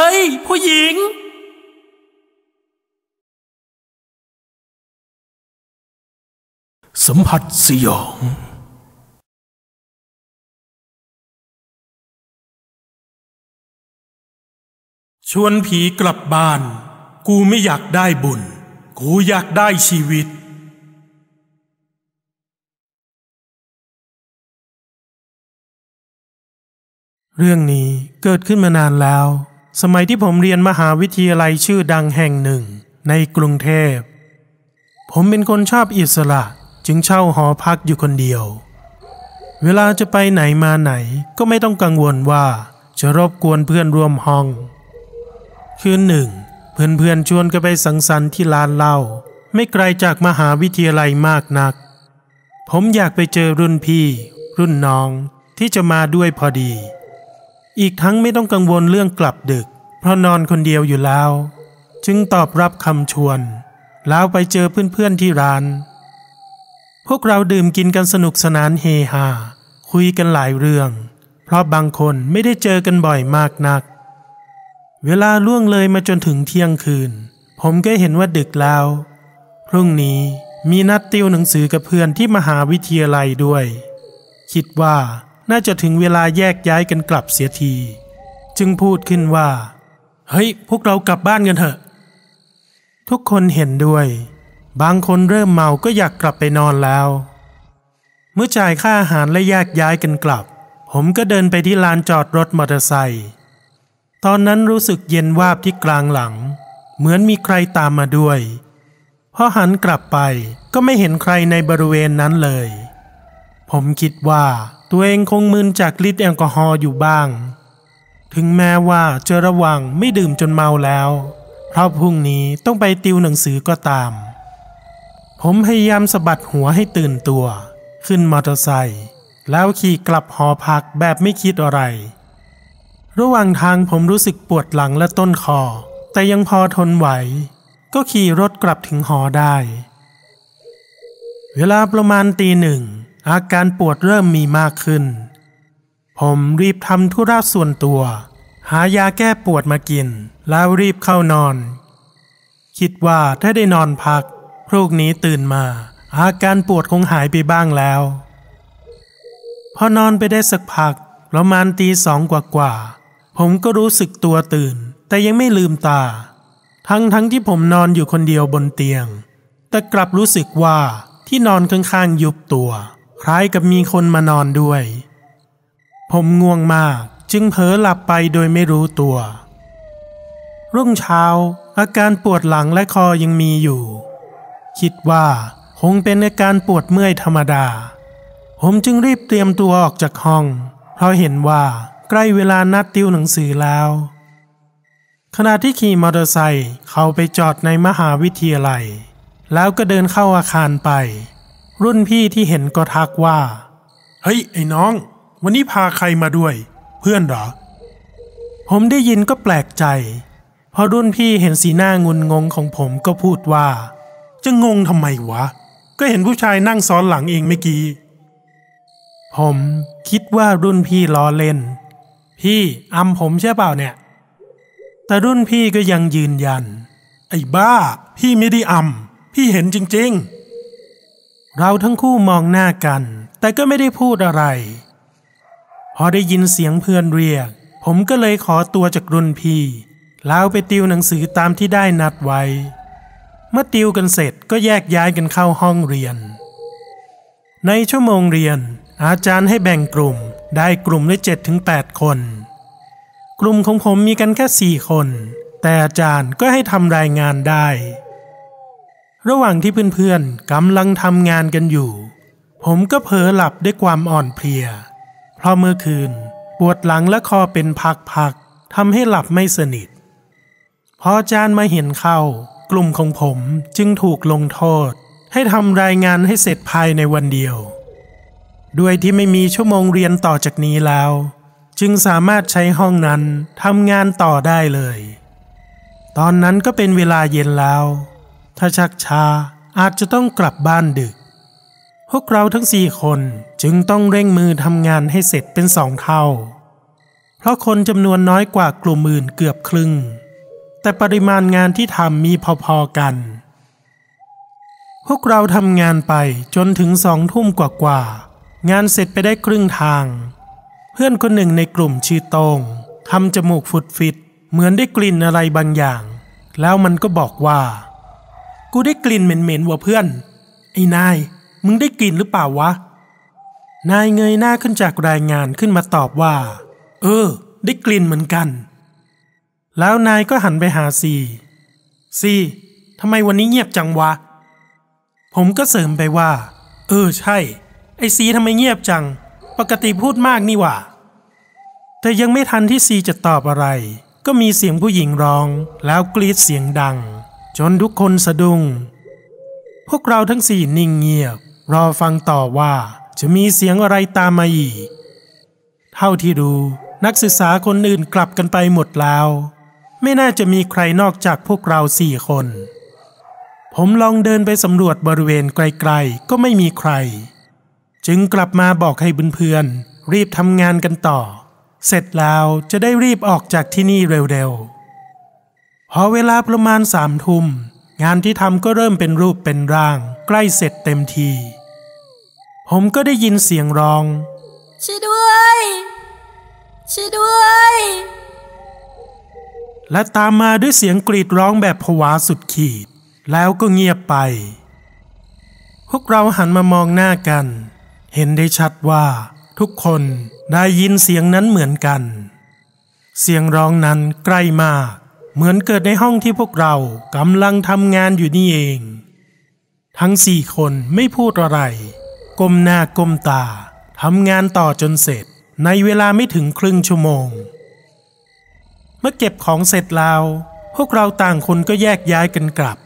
เฮ้ย ผู้หญิงสัมผัสสยอง ชวนผีกลับบ้าน กูไม่อยากได้บุญ กูอยากได้ชีวิต เรื่องนี้เกิดขึ้นมานานแล้ว สมัยที่ผมเรียนมหาวิทยาลัยชื่อดังแห่งหนึ่ง ในกรุงเทพ ผมเป็นคนชอบอิสระจึงเช่าหอพักอยู่คนเดียว เวลาจะไปไหนมาไหนก็ไม่ต้องกังวลว่าจะรบกวนเพื่อนร่วมห้อง คืนหนึ่ง เพื่อนๆชวนกันไปสังสรรค์ที่ร้านเหล้าไม่ไกลจากมหาวิทยาลัยมากนัก ผมอยากไปเจอรุ่นพี่ รุ่นน้องที่จะมาด้วยพอดี อีกทั้งไม่ต้องกังวลเรื่องกลับดึก เพราะนอนคนเดียวอยู่แล้ว จึงตอบรับคำชวน แล้วไปเจอเพื่อนๆที่ร้าน พวกเราดื่มกินกันสนุกสนานเฮฮาคุยกันหลายเรื่อง เพราะบางคนไม่ได้เจอกันบ่อยมากนัก เวลาล่วงเลยมาจนถึงเที่ยงคืน ผมก็เห็นว่าดึกแล้ว พรุ่งนี้มีนัดติวหนังสือกับเพื่อนที่มหาวิทยาลัยด้วย คิดว่า น่าจะถึงเวลาแยกย้ายกันกลับเสียที จึงพูดขึ้นว่า เฮ้ย พวกเรากลับบ้านกันเถอะ ทุกคนเห็นด้วย บางคนเริ่มเมาก็อยากกลับไปนอนแล้ว เมื่อจ่ายค่าอาหารและแยกย้ายกันกลับ ผมก็เดินไปที่ลานจอดรถมอเตอร์ไซค์ตอนนั้นรู้สึกเย็นวาบที่กลางหลัง เหมือนมีใครตามมาด้วยพอหันกลับไปก็ไม่เห็นใครในบริเวณนั้นเลย ผมคิดว่าตัวเองคงมึนจากฤทธิ์แอลกอฮอล์อยู่บ้าง ถึงแม้ว่าจะระวังไม่ดื่มจนเมาแล้ว เพราะพรุ่งนี้ต้องไปติวหนังสือก็ตาม ผมพยายามสะบัดหัวให้ตื่นตัว ขึ้นมอเตอร์ไซค์แล้วขี่กลับหอพักแบบไม่คิดอะไร ระหว่างทางผมรู้สึกปวดหลังและต้นคอ แต่ยังพอทนไหว ก็ขี่รถกลับถึงหอได้ เวลาประมาณตีหนึ่ง อาการปวดเริ่มมีมากขึ้น ผมรีบทำธุระส่วนตัว หายาแก้ปวดมากิน แล้วรีบเข้านอน คิดว่าถ้าได้นอนพัก พรุ่งนี้ตื่นมา อาการปวดคงหายไปบ้างแล้ว พอนอนไปได้สักพักประมาณตีสองกว่าๆผมก็รู้สึกตัวตื่น แต่ยังไม่ลืมตา ทั้งทั้งที่ผมนอนอยู่คนเดียวบนเตียง แต่กลับรู้สึกว่าที่นอนข้างๆยุบตัว คล้ายกับมีคนมานอนด้วย ผมง่วงมากจึงเผลอหลับไปโดยไม่รู้ตัว รุ่งเช้า อาการปวดหลังและคอยังมีอยู่ คิดว่าคงเป็นอาการปวดเมื่อยธรรมดา ผมจึงรีบเตรียมตัวออกจากห้อง เพราะเห็นว่าใกล้เวลานัดติวหนังสือแล้ว ขณะที่ขี่มอเตอร์ไซค์เข้าไปจอดในมหาวิทยาลัย แล้วก็เดินเข้าอาคารไป รุ่นพี่ที่เห็นก็ทักว่า เฮ้ย ไอ้น้อง วันนี้พาใครมาด้วย เพื่อนเหรอ ผมได้ยินก็แปลกใจพอรุ่นพี่เห็นสีหน้างุนงงของผมก็พูดว่า จะงงทำไมวะ ก็เห็นผู้ชายนั่งซ้อนหลังเองเมื่อกี้ ผมคิดว่ารุ่นพี่ล้อเล่น พี่อำผมใช่เปล่าเนี่ย แต่รุ่นพี่ก็ยังยืนยัน ไอ้บ้า พี่ไม่ได้อำพี่เห็นจริง ๆ เราทั้งคู่มองหน้ากัน แต่ก็ไม่ได้พูดอะไร พอได้ยินเสียงเพื่อนเรียก ผมก็เลยขอตัวจากรุ่นพี่แล้วไปติวหนังสือตามที่ได้นัดไว้ เมื่อติวกันเสร็จก็แยกย้ายกันเข้าห้องเรียน ในชั่วโมงเรียน อาจารย์ให้แบ่งกลุ่มได้กลุ่มละเจ็ดถึงแปดคน กลุ่มของผมมีกันแค่สี่คน แต่อาจารย์ก็ให้ทำรายงานได้ ระหว่างที่เพื่อนๆกำลังทำงานกันอยู่ ผมก็เผลอหลับด้วยความอ่อนเพลีย เพราะเมื่อคืนปวดหลังและคอเป็นพักๆทำให้หลับไม่สนิท พออาจารย์มาเห็นเข้ากลุ่มของผมจึงถูกลงโทษ ให้ทำรายงานให้เสร็จภายในวันเดียว ด้วยที่ไม่มีชั่วโมงเรียนต่อจากนี้แล้ว จึงสามารถใช้ห้องนั้นทำงานต่อได้เลย ตอนนั้นก็เป็นเวลาเย็นแล้ว ถ้าชักช้าอาจจะต้องกลับบ้านดึก พวกเราทั้งสี่คนจึงต้องเร่งมือทำงานให้เสร็จเป็นสองเท่า เพราะคนจำนวนน้อยกว่ากลุ่มอื่นเกือบครึ่ง แต่ปริมาณงานที่ทำมีพอๆกัน พวกเราทำงานไปจนถึงสองทุ่มกว่าๆงานเสร็จไปได้ครึ่งทาง เพื่อนคนหนึ่งในกลุ่มชื่อตงทำจมูกฟุดฟิตเหมือนได้กลิ่นอะไรบางอย่าง แล้วมันก็บอกว่า กูได้กลิ่นเหม็นๆว่ะเพื่อน ไอ้นาย มึงได้กลิ่นหรือเปล่าวะ นายเงยหน้าขึ้นจากรายงานขึ้นมาตอบว่า เออ ได้กลิ่นเหมือนกัน แล้วนายก็หันไปหาซีซีทำไมวันนี้เงียบจังวะ ผมก็เสริมไปว่า เออใช่ ไอซีทำไมเงียบจัง ปกติพูดมากนี่หว่า แต่ยังไม่ทันที่ซีจะตอบอะไร ก็มีเสียงผู้หญิงร้อง แล้วกรีดเสียงดัง จนทุกคนสะดุง้ง พวกเราทั้งสี่นิ่งเงียบ รอฟังต่อว่าจะมีเสียงอะไรตามมาอีก เท่าที่ดูนักศึกษาคนอื่นกลับกันไปหมดแล้ว ไม่น่าจะมีใครนอกจากพวกเราสี่คน ผมลองเดินไปสำรวจบริเวณไกลๆ ก็ไม่มีใคร จึงกลับมาบอกให้เพื่อนๆรีบทำงานกันต่อ เสร็จแล้วจะได้รีบออกจากที่นี่เร็วๆ พอเวลาประมาณสามทุ่มงานที่ทำก็เริ่มเป็นรูปเป็นร่าง ใกล้เสร็จเต็มที ผมก็ได้ยินเสียงร้องช่วยด้วยช่วยด้วย และตามมาด้วยเสียงกรีดร้องแบบผวาสุดขีด แล้วก็เงียบไป พวกเราหันมามองหน้ากัน เห็นได้ชัดว่า ทุกคนได้ยินเสียงนั้นเหมือนกัน เสียงร้องนั้นใกล้มาก เหมือนเกิดในห้องที่พวกเรากำลังทำงานอยู่นี่เอง ทั้งสี่คนไม่พูดอะไร ก้มหน้าก้มตาทำงานต่อจนเสร็จในเวลาไม่ถึงครึ่งชั่วโมง เมื่อเก็บของเสร็จแล้ว พวกเราต่างคนก็แยกย้ายกันกลับ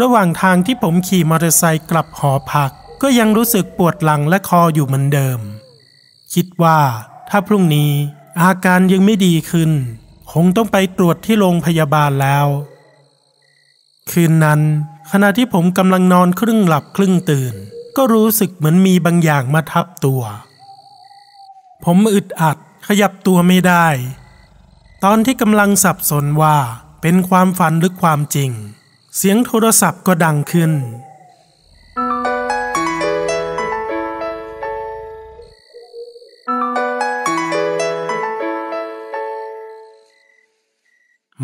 ระหว่างทางที่ผมขี่มอเตอร์ไซค์กลับหอพัก ก็ยังรู้สึกปวดหลังและคออยู่เหมือนเดิม คิดว่าถ้าพรุ่งนี้อาการยังไม่ดีขึ้น คงต้องไปตรวจที่โรงพยาบาลแล้ว คืนนั้น ขณะที่ผมกำลังนอนครึ่งหลับครึ่งตื่น ก็รู้สึกเหมือนมีบางอย่างมาทับตัว ผมอึดอัดขยับตัวไม่ได้ ตอนที่กำลังสับสนว่าเป็นความฝันหรือความจริง เสียงโทรศัพท์ก็ดังขึ้น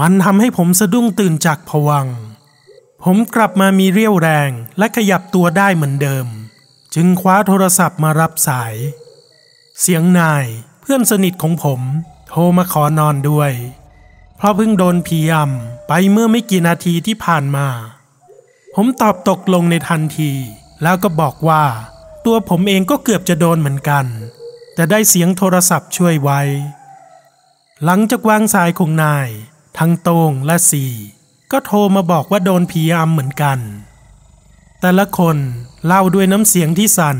มันทำให้ผมสะดุ้งตื่นจากผวัง ผมกลับมามีเรี่ยวแรงและขยับตัวได้เหมือนเดิม จึงคว้าโทรศัพท์มารับสาย เสียงนายเพื่อนสนิทของผม โทรมาขอนอนด้วย เพราะเพิ่งโดนผีอำไปเมื่อไม่กี่นาทีที่ผ่านมา ผมตอบตกลงในทันที แล้วก็บอกว่า ตัวผมเองก็เกือบจะโดนเหมือนกัน แต่ได้เสียงโทรศัพท์ช่วยไว้ หลังจากวางสายของนาย ทั้งโต้งและสีก็โทรมาบอกว่าโดนผีอำเหมือนกัน แต่ละคนเล่าด้วยน้ำเสียงที่สั่น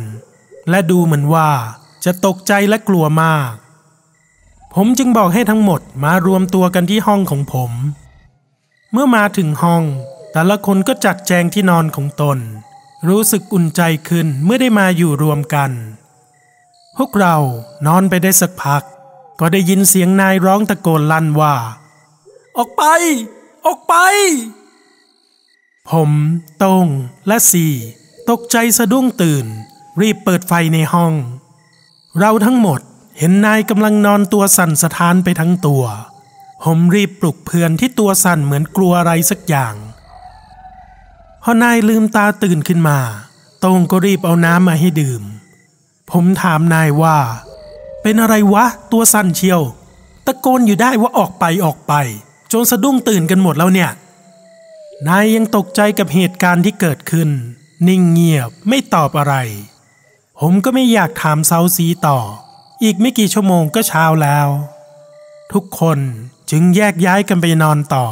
และดูเหมือนว่าจะตกใจและกลัวมาก ผมจึงบอกให้ทั้งหมดมารวมตัวกันที่ห้องของผม เมื่อมาถึงห้อง แต่ละคนก็จัดแจงที่นอนของตน รู้สึกอุ่นใจขึ้นเมื่อได้มาอยู่รวมกัน พวกเรานอนไปได้สักพัก ก็ได้ยินเสียงนายร้องตะโกนลั่นว่า ออกไป ออกไป ผมโต้งและสี่ ตกใจสะดุ้งตื่น รีบเปิดไฟในห้อง เราทั้งหมดเห็นนายกำลังนอนตัวสั่นสะท้านไปทั้งตัว ผมรีบปลุกเพื่อนที่ตัวสั่นเหมือนกลัวอะไรสักอย่างพอนายลืมตาตื่นขึ้นมาตงก็รีบเอาน้ำมาให้ดื่ม ผมถามนายว่า เป็นอะไรวะ ตัวสั่นเชียว ตะโกนอยู่ได้ว่าออกไปออกไป จนสะดุ้งตื่นกันหมดแล้วเนี่ย นายยังตกใจกับเหตุการณ์ที่เกิดขึ้น นิ่งเงียบไม่ตอบอะไร ผมก็ไม่อยากถามเซาซีต่อ อีกไม่กี่ชั่วโมงก็เช้าแล้ว ทุกคนจึงแยกย้ายกันไปนอนต่อ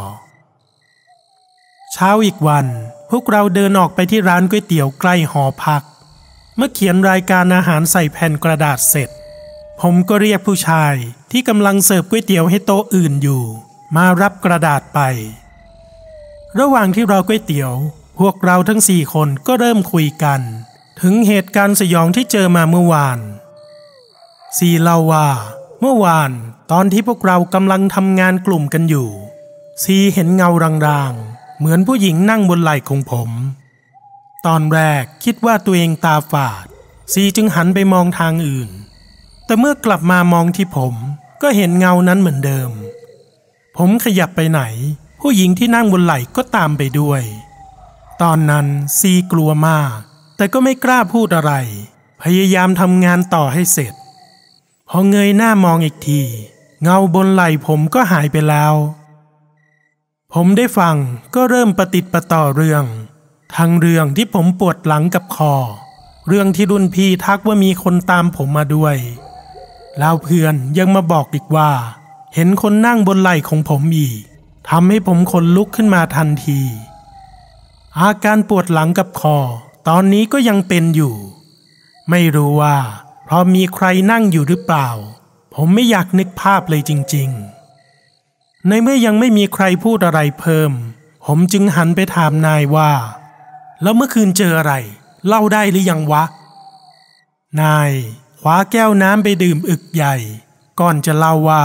เช้าอีกวัน พวกเราเดินออกไปที่ร้านก๋วยเตี๋ยวใกล้หอพัก เมื่อเขียนรายการอาหารใส่แผ่นกระดาษเสร็จ ผมก็เรียกผู้ชายที่กำลังเสิร์ฟก๋วยเตี๋ยวให้โต๊ะอื่นอยู่ มารับกระดาษไป ระหว่างที่รอก๋วยเตี๋ยว พวกเราทั้งสี่คนก็เริ่มคุยกัน ถึงเหตุการณ์สยองที่เจอมาเมื่อวานซีเล่าว่า เมื่อวานตอนที่พวกเรากำลังทำงานกลุ่มกันอยู่ ซีเห็นเงารางๆ เหมือนผู้หญิงนั่งบนไหล่ของผม ตอนแรกคิดว่าตัวเองตาฝาด ซีจึงหันไปมองทางอื่น แต่เมื่อกลับมามองที่ผมก็เห็นเงานั้นเหมือนเดิม ผมขยับไปไหน ผู้หญิงที่นั่งบนไหล่ก็ตามไปด้วย ตอนนั้นซีกลัวมาก แต่ก็ไม่กล้าพูดอะไร พยายามทำงานต่อให้เสร็จ พอเงยหน้ามองอีกที เงาบนไหล่ผมก็หายไปแล้ว ผมได้ฟังก็เริ่มประติดประต่อเรื่องทั้งเรื่องที่ผมปวดหลังกับคอ เรื่องที่รุ่นพี่ทักว่ามีคนตามผมมาด้วย แล้วเพื่อนยังมาบอกอีกว่า เห็นคนนั่งบนไหล่ของผมอีกทำให้ผมขนลุกขึ้นมาทันที อาการปวดหลังกับคอ ตอนนี้ก็ยังเป็นอยู่ ไม่รู้ว่า เพราะมีใครนั่งอยู่หรือเปล่า ผมไม่อยากนึกภาพเลยจริง ๆ ในเมื่อยังไม่มีใครพูดอะไรเพิ่ม ผมจึงหันไปถามนายว่า แล้วเมื่อคืนเจออะไร เล่าได้หรือยังวะ นายคว้าแก้วน้ำไปดื่มอึกใหญ่ ก่อนจะเล่าว่า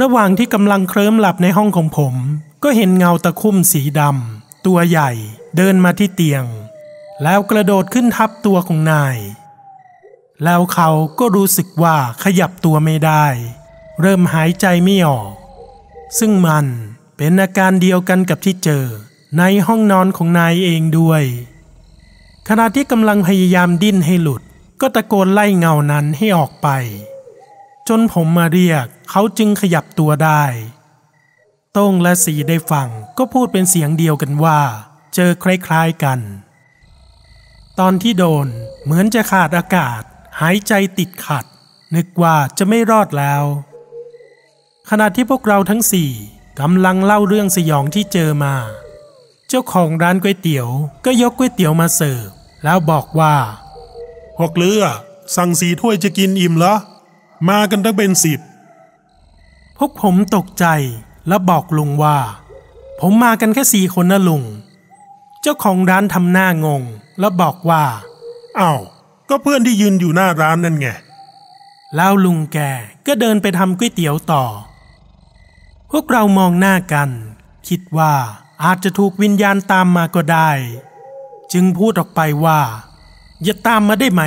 ระหว่างที่กำลังเคลิ้มหลับในห้องของผม ก็เห็นเงาตะคุ่มสีดำตัวใหญ่เดินมาที่เตียง แล้วกระโดดขึ้นทับตัวของนาย แล้วเขาก็รู้สึกว่าขยับตัวไม่ได้ เริ่มหายใจไม่ออก ซึ่งมันเป็นอาการเดียวกันกับที่เจอในห้องนอนของนายเองด้วย ขณะที่กำลังพยายามดิ้นให้หลุด ก็ตะโกนไล่เงานั้นให้ออกไป จนผมมาเรียกเขาจึงขยับตัวได้ต้งและสีได้ฟังก็พูดเป็นเสียงเดียวกันว่า เจอคล้ายๆกัน ตอนที่โดนเหมือนจะขาดอากาศ หายใจติดขัด นึกว่าจะไม่รอดแล้ว ขณะที่พวกเราทั้งสี่กำลังเล่าเรื่องสยองที่เจอมา เจ้าของร้านก๋วยเตี๋ยว ก็ยกก๋วยเตี๋ยวมาเสิร์ฟแล้วบอกว่าพวกเลือสั่งสีถ้วยจะกินอิ่มเหรอ มากันตั้งเป็นสิบพวกผมตกใจและบอกลุงว่า ผมมากันแค่สี่คนนะลุง เจ้าของร้านทำหน้างง แล้วบอกว่าอ้าวก็เพื่อนที่ยืนอยู่หน้าร้านนั่นไง แล้วลุงแกก็เดินไปทำก๋วยเตี๋ยวต่อ พวกเรามองหน้ากัน คิดว่าอาจจะถูกวิญญาณตามมาก็ได้ จึงพูดออกไปว่า อย่าตามมาได้ไหม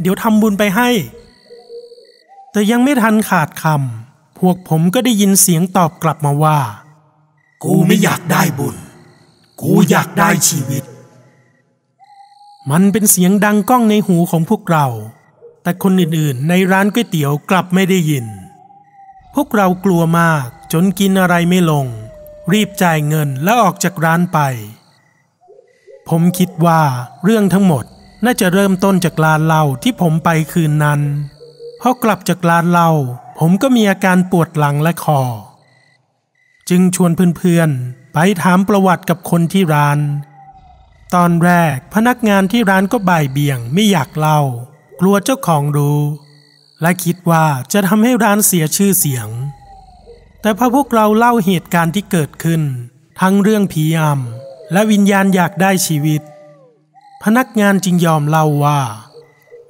เดี๋ยวทำบุญไปให้ แต่ยังไม่ทันขาดคำพวกผมก็ได้ยินเสียงตอบกลับมาว่า กูไม่อยากได้บุญ กูอยากได้ชีวิต มันเป็นเสียงดังก้องในหูของพวกเรา แต่คนอื่นๆ ในร้านก๋วยเตี๋ยวกลับไม่ได้ยิน พวกเรากลัวมากจนกินอะไรไม่ลง รีบจ่ายเงินแล้วออกจากร้านไป ผมคิดว่าเรื่องทั้งหมดน่าจะเริ่มต้นจากร้านเหล้าที่ผมไปคืนนั้น พอกลับจากร้านเหล้าผมก็มีอาการปวดหลังและคอ จึงชวนเพื่อนๆ ไปถามประวัติกับคนที่ร้าน ตอนแรกพนักงานที่ร้านก็บ่ายเบี่ยงไม่อยากเล่า กลัวเจ้าของรู้ และคิดว่าจะทำให้ร้านเสียชื่อเสียง แต่พอพวกเราเล่าเหตุการณ์ที่เกิดขึ้น ทั้งเรื่องผีอำและวิญญาณอยากได้ชีวิต พนักงานจึงยอมเล่าว่า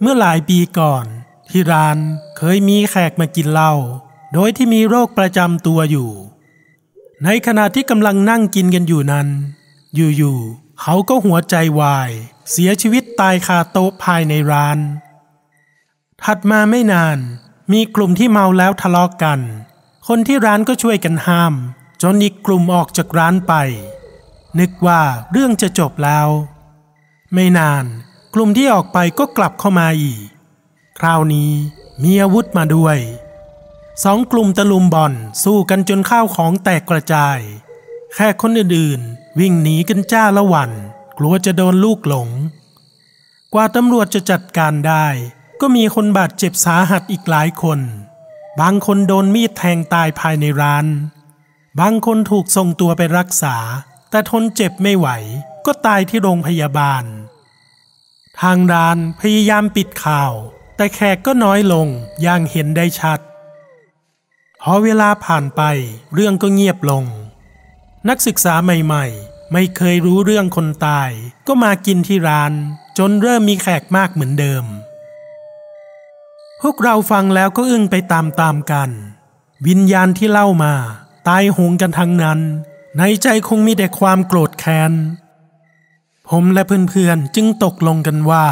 เมื่อหลายปีก่อน ที่ร้านเคยมีแขกมากินเหล้าโดยที่มีโรคประจำตัวอยู่ ในขณะที่กำลังนั่งกินกันอยู่นั้น อยู่ๆเขาก็หัวใจวาย เสียชีวิตตายคาโต๊ะภายในร้าน ถัดมาไม่นานมีกลุ่มที่เมาแล้วทะเลาะกกัน คนที่ร้านก็ช่วยกันห้าม จนอีกกลุ่มออกจากร้านไป นึกว่าเรื่องจะจบแล้ว ไม่นาน กลุ่มที่ออกไปก็กลับเข้ามาอีก คราวนี้มีอาวุธมาด้วยสองกลุ่มตะลุมบอลสู้กันจนข้าวของแตกกระจาย แค่คนอื่นๆวิ่งหนีกันจ้าละวัน กลัวจะโดนลูกหลง กว่าตำรวจจะจัดการได้ ก็มีคนบาดเจ็บสาหัสอีกหลายคน บางคนโดนมีดแทงตายภายในร้าน บางคนถูกส่งตัวไปรักษา แต่ทนเจ็บไม่ไหว ก็ตายที่โรงพยาบาล ทางร้านพยายามปิดข่าว แต่แขกก็น้อยลงอย่างเห็นได้ชัด พอเวลาผ่านไปเรื่องก็เงียบลง นักศึกษาใหม่ๆ ไม่เคยรู้เรื่องคนตาย ก็มากินที่ร้าน จนเริ่มมีแขกมากเหมือนเดิมพพวกเราฟังแล้วก็อึ้งไปตามๆกัน วิญญาณที่เล่ามา ตายโหงกันทั้งนั้น ในใจคงมีแต่ความโกรธแค้น ผมและเพื่อนๆจึงตกลงกันว่า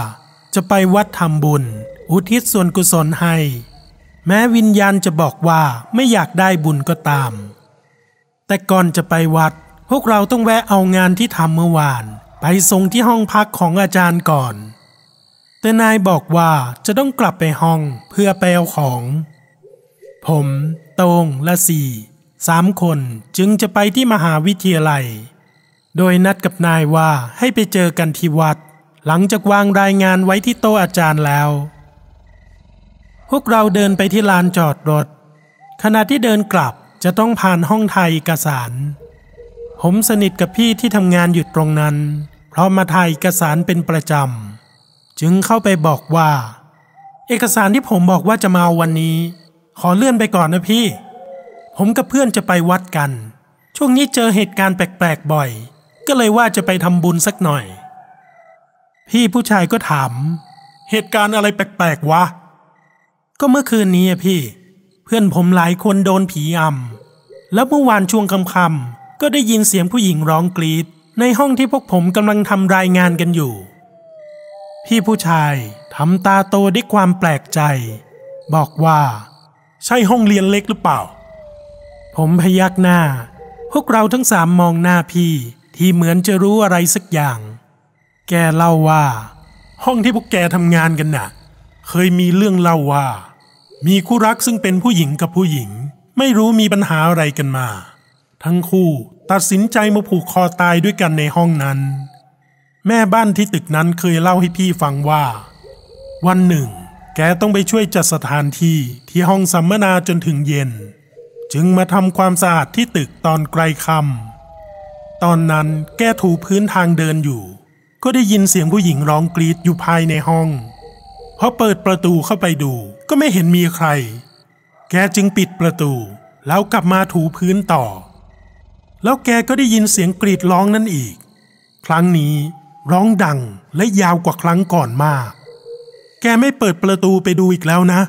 จะไปวัดทำบุญ อุทิศส่วนกุศลให้ แม้วิญญาณจะบอกว่าไม่อยากได้บุญก็ตาม แต่ก่อนจะไปวัด พวกเราต้องแวะเอางานที่ทำเมื่อวาน ไปส่งที่ห้องพักของอาจารย์ก่อน แต่นายบอกว่าจะต้องกลับไปห้องเพื่อไปเอาของ ผมโตงและสี่สามคนจึงจะไปที่มหาวิทยาลัย โดยนัดกับนายว่าให้ไปเจอกันที่วัด หลังจากวางรายงานไว้ที่โต๊ะอาจารย์แล้ว พวกเราเดินไปที่ลานจอดรถ ขณะที่เดินกลับจะต้องผ่านห้องไทยเอกสาร ผมสนิทกับพี่ที่ทำงานอยู่ตรงนั้น เพราะมาถ่ายเอกสารเป็นประจำ จึงเข้าไปบอกว่า เอกสารที่ผมบอกว่าจะมาเอาวันนี้ ขอเลื่อนไปก่อนนะพี่ ผมกับเพื่อนจะไปวัดกัน ช่วงนี้เจอเหตุการณ์แปลกๆบ่อย ก็เลยว่าจะไปทำบุญสักหน่อย พี่ผู้ชายก็ถาม เหตุการณ์อะไรแปลกๆวะ ก็เมื่อคืนนี้อะพี่ เพื่อนผมหลายคนโดนผีอำแล้วเมื่อวานช่วงค่ำๆก็ได้ยินเสียงผู้หญิงร้องกรีด ในห้องที่พวกผมกำลังทำรายงานกันอยู่ พี่ผู้ชายทำตาโตด้วยความแปลกใจ บอกว่า ใช่ห้องเรียนเล็กหรือเปล่า ผมพยักหน้า พวกเราทั้งสามมองหน้าพี่ที่เหมือนจะรู้อะไรสักอย่าง แกเล่าว่า ห้องที่พวกแกทำงานกันน่ะ เคยมีเรื่องเล่าว่า มีคู่รักซึ่งเป็นผู้หญิงกับผู้หญิง ไม่รู้มีปัญหาอะไรกันมา ทั้งคู่ตัดสินใจมาผูกคอตายด้วยกันในห้องนั้น แม่บ้านที่ตึกนั้นเคยเล่าให้พี่ฟังว่า วันหนึ่ง แกต้องไปช่วยจัดสถานที่ที่ห้องสัมมนาจนถึงเย็น จึงมาทำความสะอาดที่ตึกตอนไกลคำตอนนั้นแกถูพื้นทางเดินอยู่ ก็ได้ยินเสียงผู้หญิงร้องกรีดอยู่ภายในห้อง พอเปิดประตูเข้าไปดูก็ไม่เห็นมีใคร แกจึงปิดประตู แล้วกลับมาถูพื้นต่อ แล้วแกก็ได้ยินเสียงกรีดร้องนั่นอีก ครั้งนี้ร้องดังและยาวกว่าครั้งก่อนมาก แกไม่เปิดประตูไปดูอีกแล้วนะ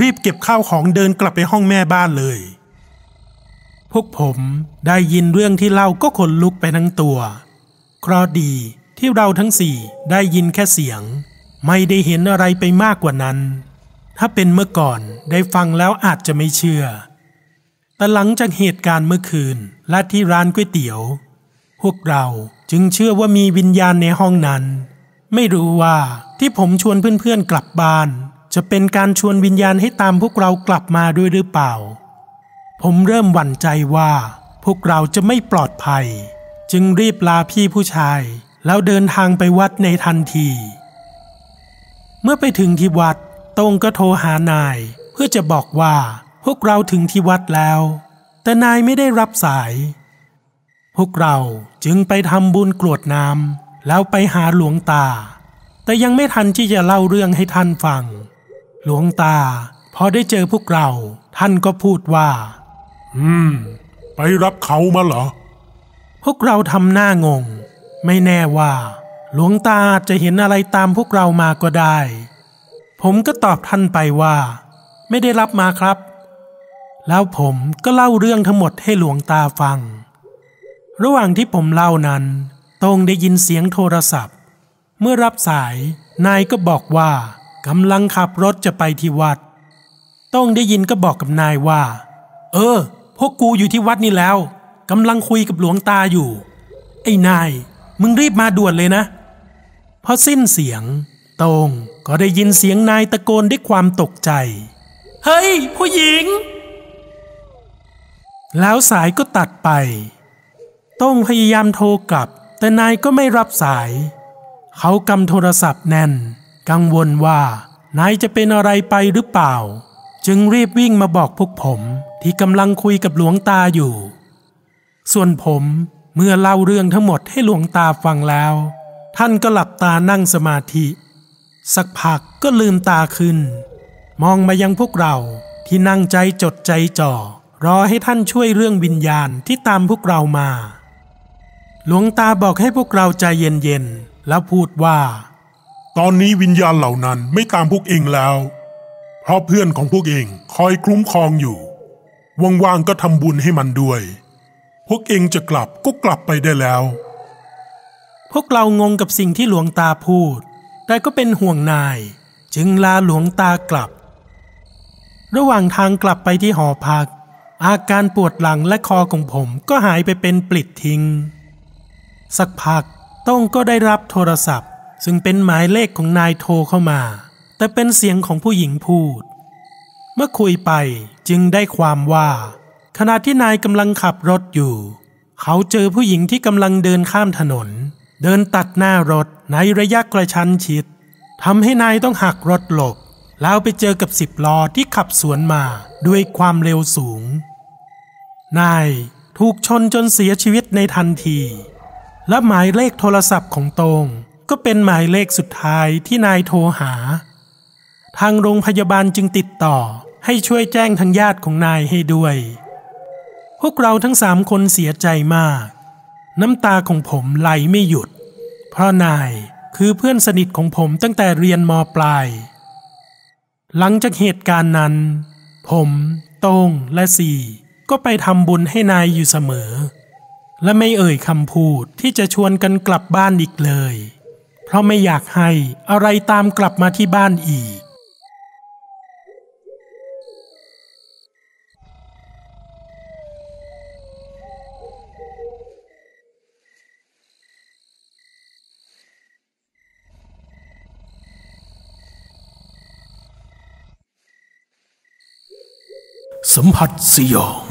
รีบเก็บข้าวของเดินกลับไปห้องแม่บ้านเลย พวกผมได้ยินเรื่องที่เล่าก็ขนลุกไปทั้งตัว เคราะดีที่เราทั้งสี่ได้ยินแค่เสียง ไม่ได้เห็นอะไรไปมากกว่านั้น ถ้าเป็นเมื่อก่อนได้ฟังแล้วอาจจะไม่เชื่อ แต่หลังจากเหตุการณ์เมื่อคืนและที่ร้านก๋วยเตี๋ยว พวกเราจึงเชื่อว่ามีวิญญาณในห้องนั้น ไม่รู้ว่าที่ผมชวนเพื่อนๆกลับบ้าน จะเป็นการชวนวิญญาณให้ตามพวกเรากลับมาด้วยหรือเปล่า ผมเริ่มหวั่นใจว่า พวกเราจะไม่ปลอดภัย จึงรีบลาพี่ผู้ชาย แล้วเดินทางไปวัดในทันที เมื่อไปถึงที่วัดโต้งก็โทรหานาย เพื่อจะบอกว่าพวกเราถึงที่วัดแล้ว แต่นายไม่ได้รับสาย พวกเราจึงไปทำบุญกรวดน้ำแล้วไปหาหลวงตา แต่ยังไม่ทันที่จะเล่าเรื่องให้ท่านฟัง หลวงตาพอได้เจอพวกเราท่านก็พูดว่า อืม ไปรับเขามาเหรอ พวกเราทำหน้างง ไม่แน่ว่า หลวงตาจจะเห็นอะไรตามพวกเรามาก็ได้ ผมก็ตอบท่านไปว่า ไม่ได้รับมาครับ แล้วผมก็เล่าเรื่องทั้งหมดให้หลวงตาฟัง ระหว่างที่ผมเล่านั้นตรงได้ยินเสียงโทรศัพท์ เมื่อรับสายนายก็บอกว่ากำลังขับรถจะไปที่วัดต้องได้ยินก็บอกกับนายว่า เออ พวกกูอยู่ที่วัดนี่แล้วกำลังคุยกับหลวงตาอยู่ ไอ้นาย มึงรีบมาด่วนเลยนะ พอสิ้นเสียงตรงก็ได้ยินเสียงนายตะโกนด้วยความตกใจ เฮ้ย ผู้หญิง แล้วสายก็ตัดไปต้งพยายามโทรกลับ แต่นายก็ไม่รับสาย เขากำโทรศัพท์แน่น กังวลว่านายจะเป็นอะไรไปหรือเปล่า จึงรีบวิ่งมาบอกพวกผมที่กำลังคุยกับหลวงตาอยู่ ส่วนผมเมื่อเล่าเรื่องทั้งหมดให้หลวงตาฟังแล้ว ท่านก็หลับตานั่งสมาธิ สักพักก็ลืมตาขึ้น มองมายังพวกเราที่นั่งใจจดใจจ่อ รอให้ท่านช่วยเรื่องวิญญาณที่ตามพวกเรามา หลวงตาบอกให้พวกเราใจเย็นๆแล้วพูดว่า ตอนนี้วิญญาณเหล่านั้นไม่ตามพวกเองแล้ว เพราะเพื่อนของพวกเองคอยคุ้มครองอยู่ว่างๆก็ทำบุญให้มันด้วย พวกเองจะกลับก็กลับไปได้แล้ว พวกเรางงกับสิ่งที่หลวงตาพูด แต่ก็เป็นห่วงนาย จึงลาหลวงตากลับ ระหว่างทางกลับไปที่หอพัก อาการปวดหลังและคอของผมก็หายไปเป็นปลิดทิ้ง สักพักต้องก็ได้รับโทรศัพท์ ซึ่งเป็นหมายเลขของนายโทรเข้ามา แต่เป็นเสียงของผู้หญิงพูด เมื่อคุยไปจึงได้ความว่า ขณะที่นายกำลังขับรถอยู่ เขาเจอผู้หญิงที่กำลังเดินข้ามถนน เดินตัดหน้ารถในระยะกระชั้นชิดทำให้นายต้องหักรถหลบ แล้วไปเจอกับสิบล้อที่ขับสวนมาด้วยความเร็วสูง นายถูกชนจนเสียชีวิตในทันที และหมายเลขโทรศัพท์ของโตงก็เป็นหมายเลขสุดท้ายที่นายโทรหา ทางโรงพยาบาลจึงติดต่อให้ช่วยแจ้งทางญาติของนายให้ด้วย พวกเราทั้งสามคนเสียใจมาก น้ำตาของผมไหลไม่หยุด เพราะนายคือเพื่อนสนิทของผมตั้งแต่เรียนมปลาย หลังจากเหตุการณ์นั้น ผมโต้งและสี่ก็ไปทำบุญให้นายอยู่เสมอ และไม่เอ่ยคำพูดที่จะชวนกันกลับบ้านอีกเลย เพราะไม่อยากให้อะไรตามกลับมาที่บ้านอีก สัมผัสสยอง